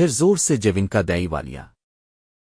پھر زور سے جوین کا دئی والیا۔